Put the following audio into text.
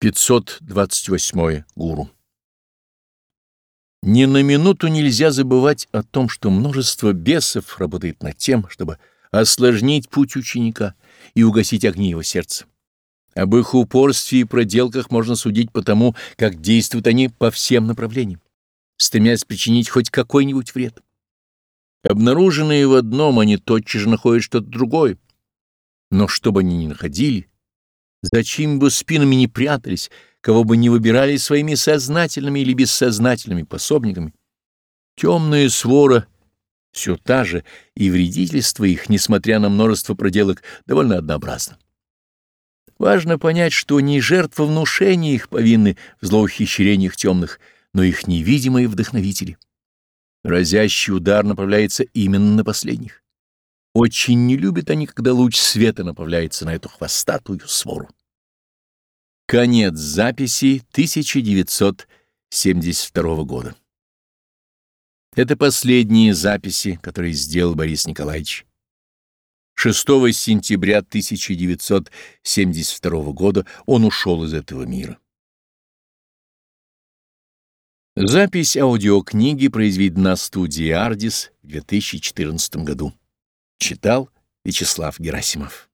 528 гуру. Ни на минуту нельзя забывать о том, что множество бесов работает над тем, чтобы осложнить путь ученика и угасить огни его сердца. Об их упорстве и проделках можно судить по тому, как действуют они по всем направлениям, стремясь причинить хоть какой-нибудь вред. Обнаруженные в одном, они тотчас же находят что-то другое. Но что бы они ни находили, Зачем бы спинами не прятались, кого бы не выбирали своими сознательными или бессознательными пособниками? Темная свора все та же, и вредительство их, несмотря на множество проделок, довольно однообразно. Важно понять, что не жертва внушения их повинны в злоухищрениях темных, но их невидимые вдохновители. Разящий удар направляется именно на последних. Очень не любят они, когда луч света направляется на эту хвостатую свору. Конец записи 1972 года. Это последние записи, которые сделал Борис Николаевич. 6 сентября 1972 года он ушел из этого мира. Запись аудиокниги произведена студией «Ардис» в 2014 году. Читал Вячеслав Герасимов.